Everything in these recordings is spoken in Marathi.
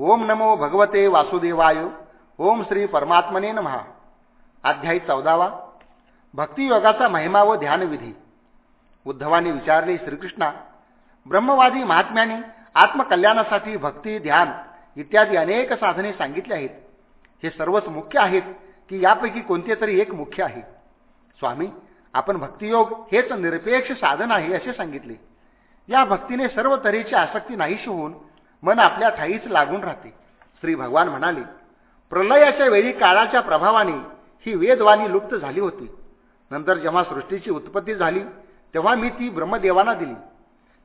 ओम नमो भगवते वासुदेवाय. ओम श्री परमात्मने महा अध्यायी चौदावा. भक्तियोगाचा महिमा व ध्यानविधी. उद्धवाने विचारले श्रीकृष्णा ब्रह्मवादी महात्म्यांनी आत्मकल्याणासाठी भक्ती ध्यान इत्यादी अनेक साधने सांगितली आहेत. हे सर्वच मुख्य आहेत की यापैकी कोणते तरी एक मुख्य आहे. स्वामी आपण भक्तियोग हेच निरपेक्ष साधन आहे असे सांगितले. या भक्तीने सर्व तऱ्हेची आसक्ती नाहीशी होऊन मन आपल्या ठाईच लागून राहते. श्री भगवान म्हणाले प्रलयाच्या वेळी काळाच्या प्रभावाने ही वेदवाणी लुप्त झाली होती. नंतर जेव्हा सृष्टीची उत्पत्ती झाली तेव्हा मी ती ब्रह्मदेवांना दिली.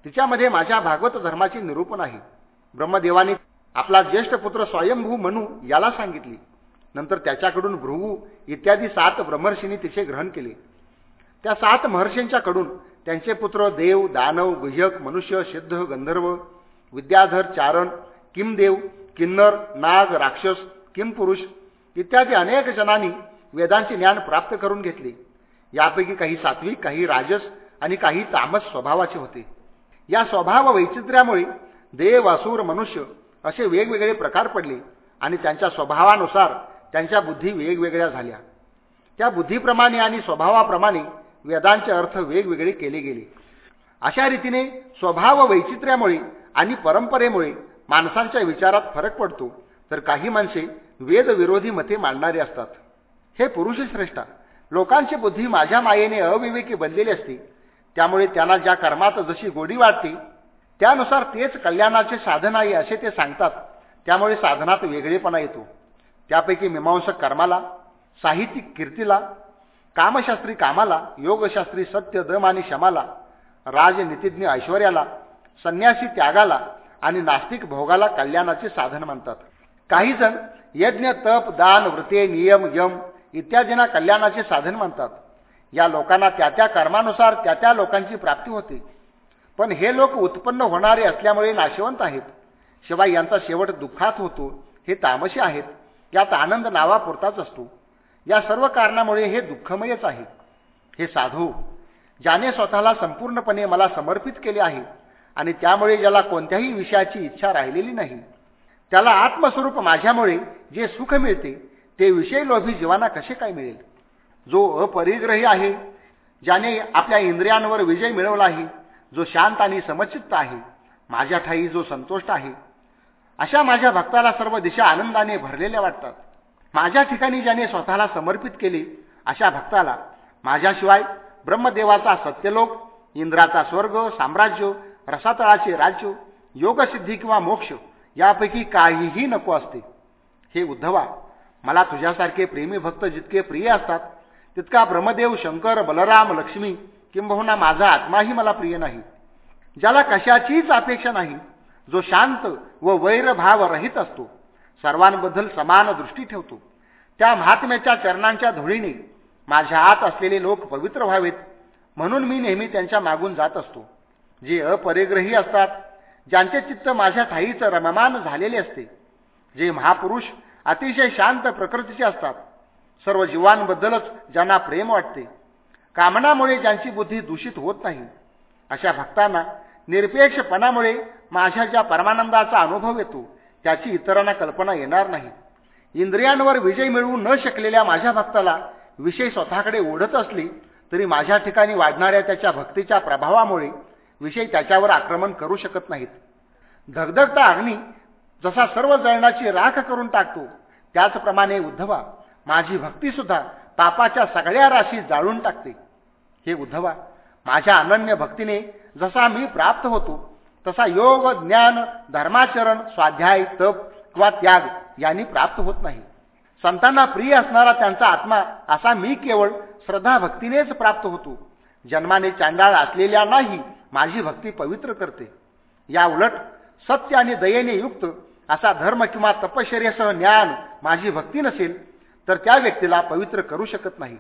तिच्यामध्ये माझ्या भागवत धर्माचे निरूपण आहे. ब्रह्मदेवाने आपला ज्येष्ठ पुत्र स्वयंभू म्हणू याला सांगितली. नंतर त्याच्याकडून भृगू इत्यादी सात ब्रह्मर्षींनी तिचे ग्रहण केले. त्या सात महर्षींच्याकडून त्यांचे पुत्र देव दानव गुह्यक मनुष्य सिद्ध गंधर्व विद्याधर चारण किमदेव किन्नर नाग राक्षस किमपुरुष इत्यादी अनेक जणांनी वेदांचे ज्ञान प्राप्त करून घेतले. यापैकी काही सात्विक काही राजस आणि काही तामस स्वभावाचे होते. या स्वभाव वैचित्र्यामुळे देव असुर मनुष्य असे वेगवेगळे प्रकार पडले आणि त्यांच्या स्वभावानुसार त्यांच्या बुद्धी वेगवेगळ्या झाल्या. त्या बुद्धीप्रमाणे आणि स्वभावाप्रमाणे वेदांचे अर्थ वेगवेगळे केले गेले. अशा रीतीने स्वभाव वैचित्र्यामुळे आणि परंपरेमुळे माणसांच्या विचारात फरक पडतो. तर काही माणसे वेदविरोधी मते मांडणारे असतात. हे पुरुष श्रेष्ठा. लोकांची बुद्धी माझ्या मायेने अविवेकी बनलेली असते. त्यामुळे त्यांना ज्या कर्मात जशी गोडी वाटते त्यानुसार तेच कल्याणाचे साधन आहे असे ते सांगतात. त्यामुळे साधनात वेगळेपणा येतो. त्यापैकी मीमांसक कर्माला साहित्यिक कीर्तीला कामशास्त्री कामाला योगशास्त्री सत्य दम आणि शमाला राजनीतिज्ञ ऐश्वर्याला संन्यासी त्यागाला आणि नास्तिक भोगाला कल्याणाचे साधन मानतात काही जण यज्ञ तप दान व्रते नियम यम इत्यादींना कल्याणाचे साधन मानतात या लोकांना त्या त्या कर्मानुसार त्या त्या लोकांची प्राप्ती होते. पण हे लोक उत्पन्न होणारे असल्यामुळे नाशवंत आहेत. शिवाय यांचा शेवट दुःखात होतो हे तामशी आहेत. यात आनंद नावापुरताच असतो. या सर्व कारणामुळे हे दुःखमयच आहे. हे साधू ज्याने स्वतःला संपूर्णपणे मला समर्पित केले आहे आणि त्यामुळे ज्याला कोणत्याही विषयाची इच्छा राहिलेली नाही. त्याला आत्मस्वरूप माझ्यामुळे जे सुख मिळते ते विषय लोभी जीवांना कसे काय मिळेल? जो अपरिग्रही आहे ज्याने आपल्या इंद्रियांवर विजय मिळवला आहे जो शांत आणि समचित्त आहे माझ्या ठाई जो संतोष्ट आहे अशा माझ्या भक्ताला सर्व दिशा आनंदाने भरलेल्या वाटतात. माझ्या ठिकाणी ज्याने स्वतःला समर्पित केले अशा भक्ताला माझ्याशिवाय ब्रह्मदेवाचा सत्यलोक इंद्राचा स्वर्ग साम्राज्य रसातळाचे राज्य योगसिद्धी किंवा मोक्ष यापैकी काहीही नको असते. हे उद्धवा मला तुझ्यासारखे प्रेमी भक्त जितके प्रिय असतात तितका ब्रह्मदेव शंकर बलराम लक्ष्मी किंबहुना माझा आत्माही मला प्रिय नाही. ज्याला कशाचीच अपेक्षा नाही जो शांत व वैरभाव रहित असतो सर्वांबद्दल समान दृष्टी ठेवतो. त्या महात्म्याच्या चरणांच्या धुळीने माझ्या आत असलेले लोक पवित्र व्हावेत म्हणून मी नेहमी त्यांच्या मागून जात असतो. जे अपरिग्रही असतात ज्यांचे चित्त माझ्या ठाईचं रममान झालेले असते जे महापुरुष अतिशय शांत प्रकृतीचे असतात सर्व जीवांबद्दलच ज्यांना प्रेम वाटते कामनामुळे ज्यांची बुद्धी दूषित होत नाही अशा भक्तांना निरपेक्षपणामुळे माझ्या ज्या परमानंदाचा अनुभव येतो त्याची इतरांना कल्पना येणार नाही. इंद्रियांवर विजय मिळवू न शकलेल्या माझ्या भक्ताला विषय स्वतःकडे ओढत असली तरी माझ्या ठिकाणी वाढणाऱ्या त्याच्या भक्तीच्या प्रभावामुळे विषय त्याच्यावर आक्रमण करू शकत नाहीत. धगधगता अग्नी जसा सर्व जळणाची राख करून टाकतो त्याचप्रमाणे उद्धवा माझी भक्तीसुद्धा पापाच्या सगळ्या राशी जाळून टाकते. हे उद्धवा माझ्या अनन्य भक्तीने जसा मी प्राप्त होतो तसा योग ज्ञान धर्माचरण स्वाध्याय तप किंवा त्याग यांनी प्राप्त होत नाही. संतांना प्रिय असणारा त्यांचा आत्मा असा मी केवळ श्रद्धा भक्तीनेच प्राप्त होतो. जन्माने चांडाळ असलेल्यांनाही माझी भक्ती पवित्र करते. या उलट सत्य आणि दयेने युक्त असा धर्म किंवा तपश्चर्यासह ज्ञान माझी भक्ती नसेल तर त्या व्यक्तीला पवित्र करू शकत नाही.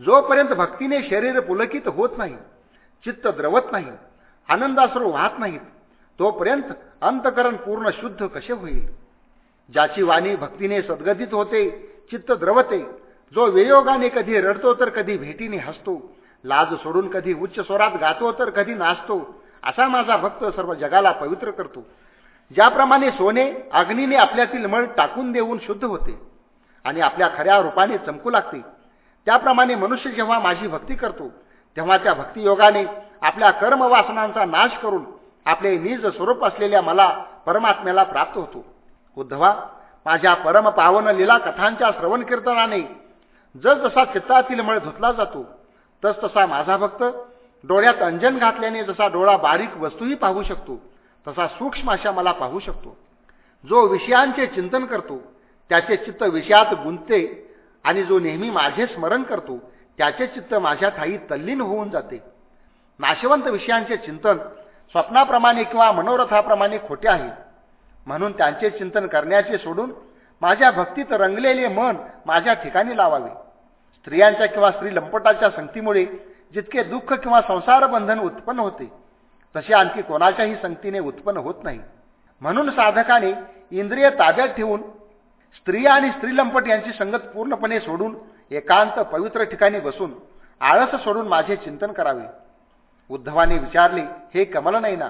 जोपर्यंत भक्तीने शरीर पुलकित होत नाही चित्त द्रवत नाही आनंदाश्रू वाहत नाहीत तोपर्यंत अंतकरण पूर्ण शुद्ध कसे होईल? ज्याची वाणी भक्तीने सद्गदित होते चित्त द्रवते जो वियोगाने कधी रडतो तर कधी भेटीने हसतो लाज सोडून कधी उच्च स्वरात गातो तर कधी नाचतो. असा माझा भक्त सर्व जगाला पवित्र करतो. ज्याप्रमाणे सोने अग्नीने आपल्यातील मळ टाकून देऊन शुद्ध होते आणि आपल्या खऱ्या रूपाने चमकू लागते. त्याप्रमाणे मनुष्य जेव्हा माझी भक्ती करतो तेव्हा त्या भक्तियोगाने आपल्या कर्मवासनांचा नाश करून आपले निज स्वरूप असलेल्या मला परमात्म्याला प्राप्त होतो. उद्धवा माझ्या परम पावन लीला कथांच्या श्रवण कीर्तनाने जसा चित्तातील मळ धुतला जातो तस तसा माझा भक्त. डोळ्यात अंजन घातल्याने जसा डोळा बारीक वस्तूही पाहू शकतो तसा सूक्ष्म अशा मला पाहू शकतो. जो विषयांचे चिंतन करतो त्याचे चित्त विषयात गुंतते आणि जो नेहमी माझे स्मरण करतो त्याचे चित्त माझ्या ठाई तल्लीन होऊन जाते. नाशवंत विषयांचे चिंतन स्वप्नाप्रमाणे किंवा मनोरथाप्रमाणे खोटे आहे. म्हणून त्यांचे चिंतन करण्याचे सोडून माझ्या भक्तीत रंगलेले मन माझ्या ठिकाणी लावावे. स्त्रियांच्या किंवा स्त्री लंपटाच्या संगतीमुळे जितके दुःख किंवा संसार बंधन उत्पन्न होते तसे आणखी कोणाच्याही संगतीने उत्पन्न होत नाही. म्हणून साधकाने इंद्रिय ताब्यात ठेवून स्त्रिया आणि स्त्रीलंपट यांची संगत पूर्णपणे सोडून एकांत पवित्र ठिकाणी बसून आळस सोडून माझे चिंतन करावे. उद्धवाने विचारले हे कमल नाही ना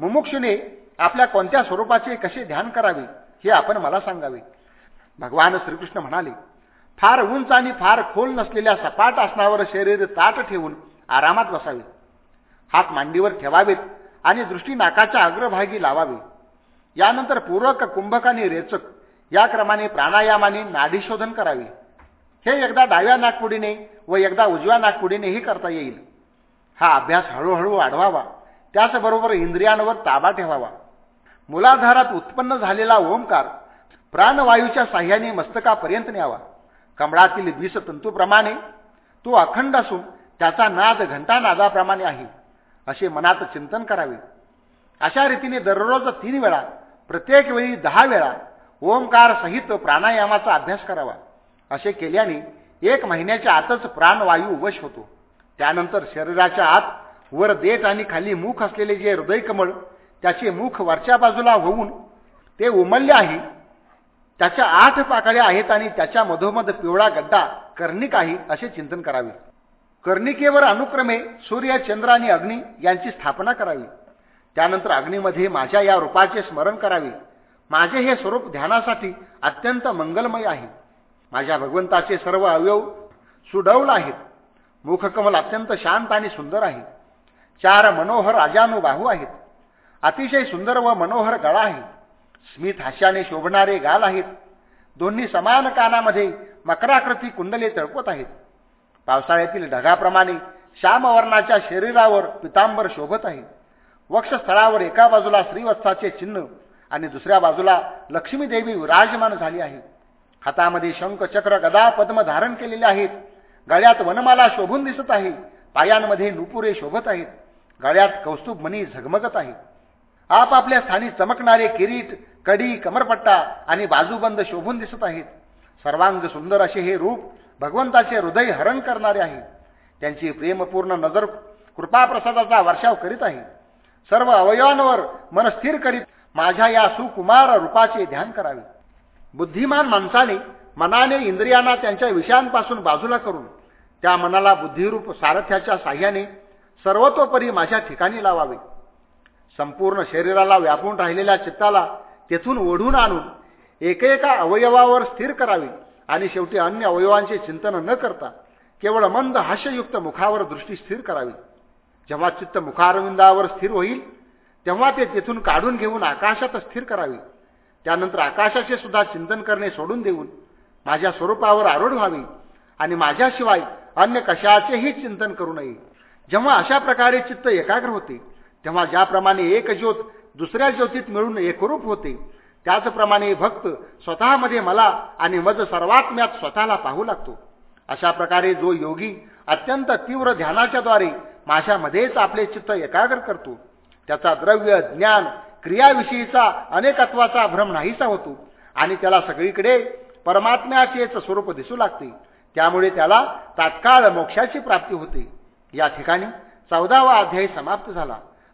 मुमुक्षुने आपल्या कोणत्या स्वरूपाचे कसे ध्यान करावे हे आपण मला सांगावे. भगवान श्रीकृष्ण म्हणाले फार उंच आणि फार खोल नसलेल्या सपाट आसनावर शरीर ताट ठेवून आरामात बसावे. हात मांडीवर ठेवावेत आणि दृष्टी नाकाच्या अग्रभागी लावावी. यानंतर पूरक कुंभक आणि रेचक या क्रमाने प्राणायामाने नाडीशोधन करावे. हे एकदा डाव्या नागपुडीने व एकदा उजव्या नागपुडीनेही करता येईल. हा अभ्यास हळूहळू वाढवावा. त्याचबरोबर इंद्रियांवर ताबा ठेवावा. मुलाधारात उत्पन्न झालेला ओंकार प्राणवायूच्या साह्याने मस्तकापर्यंत न्यावा. कमळातील विषतंतूप्रमाणे तो अखंड असून त्याचा नाद घंटा नादाप्रमाणे आहे असे मनात चिंतन करावे. अशा रीतीने दररोज तीन वेळा प्रत्येक वेळी दहा वेळा ओंकार सहित प्राणायामाचा अभ्यास करावा. असे केल्याने एक महिन्याच्या आतच प्राणवायू वश होतो. त्यानंतर शरीराच्या आत वर देठ आणि खाली मुख असलेले जे हृदयकमळ त्याचे मुख वरच्या बाजूला होऊन ते उमलले आहे त्याच्या आठ पाकळ्या आहेत आणि त्याच्या मधोमध पिवळा गड्डा कर्णिक आहे असे चिंतन करावे. कर्णिकेवर अनुक्रमे सूर्य चंद्र आणि अग्नी यांची स्थापना करावी. त्यानंतर अग्नीमध्ये माझ्या या रूपाचे स्मरण करावे. माझे हे स्वरूप ध्यानासाठी अत्यंत मंगलमय आहे. माझ्या भगवंताचे सर्व अवयव सुडवल आहेत. मुखकमल अत्यंत शांत आणि सुंदर आहे. चार मनोहर अजानुबाहू आहेत. अतिशय सुंदर व मनोहर गळा आहे. स्मित हास्याने शोभणारे गाल आहेत. दोन्ही समान कानामध्ये मकराकृती कुंडले तळपत आहेत. पावसाळ्यातील ढगाप्रमाणे श्यामवर्णाच्या शरीरावर पितांबर शोभत आहे. वक्षस्थळावर एका बाजूला श्रीवत्साचे चिन्ह आणि दुसऱ्या बाजूला लक्ष्मीदेवी विराजमान झाली आहे. हातामध्ये शंख चक्र गदा पद्म धारण केलेले आहेत. गळ्यात वनमाला शोभून दिसत आहे. पायांमध्ये नुपुरे शोभत आहेत. गळ्यात कौस्तुभ मनी झगमगत आहे. आपापल्या स्थानी चमकणारे किरीट कडी कमरपट्टा आणि बाजूबंद शोभून दिसत आहेत. सर्वांग सुंदर असे हे रूप भगवंताचे हृदय हरण करणारे आहे. त्यांची प्रेमपूर्ण नजर कृपाप्रसादाचा वर्षाव करीत आहे. सर्व अवयवांवर मन स्थिर करीत माझ्या या सुकुमार रूपाचे ध्यान करावे. बुद्धिमान माणसाने मनाने इंद्रियांना त्यांच्या विषयांपासून बाजूला करून त्या मनाला बुद्धिरूप सारथ्याच्या साह्याने सर्वतोपरी माझ्या ठिकाणी लावावे. संपूर्ण शरीराला व्यापून राहिलेल्या चित्ताला तेथून ओढून आणून एकेका अवयवावर स्थिर करावे आणि शेवटी अन्य अवयवांचे चिंतन न करता केवळ मंद हास्ययुक्त मुखावर दृष्टी स्थिर करावी. जेव्हा चित्त मुखारविंदावर स्थिर होईल तेव्हा ते तेथून काढून घेऊन आकाशात स्थिर करावे. त्यानंतर आकाशाचे सुद्धा चिंतन करणे सोडून देऊन माझ्या स्वरूपावर आरूढ व्हावे आणि माझ्याशिवाय अन्य कशाचेही चिंतन करू नये. जेव्हा अशा प्रकारे चित्त एकाग्र होते तेव्हा ज्याप्रमाणे एक ज्योत दुसऱ्या ज्योतीत मिळून एकरूप होते त्याचप्रमाणे भक्त स्वतःमध्ये मला आणि मज सर्वात्म्यात स्वतःला पाहू लागतो. अशा प्रकारे जो योगी अत्यंत तीव्र ध्यानाच्याद्वारे माझ्यामध्येच आपले चित्त एकाग्र करतो त्याचा द्रव्य ज्ञान क्रियाविषयीचा अनेकत्वाचा भ्रम नाहीसा होतो आणि त्याला सगळीकडे परमात्म्याचेच स्वरूप दिसू लागते. त्यामुळे त्याला तात्काळ मोक्षाची प्राप्ती होते. या ठिकाणी चौदावा अध्याय समाप्त झाला.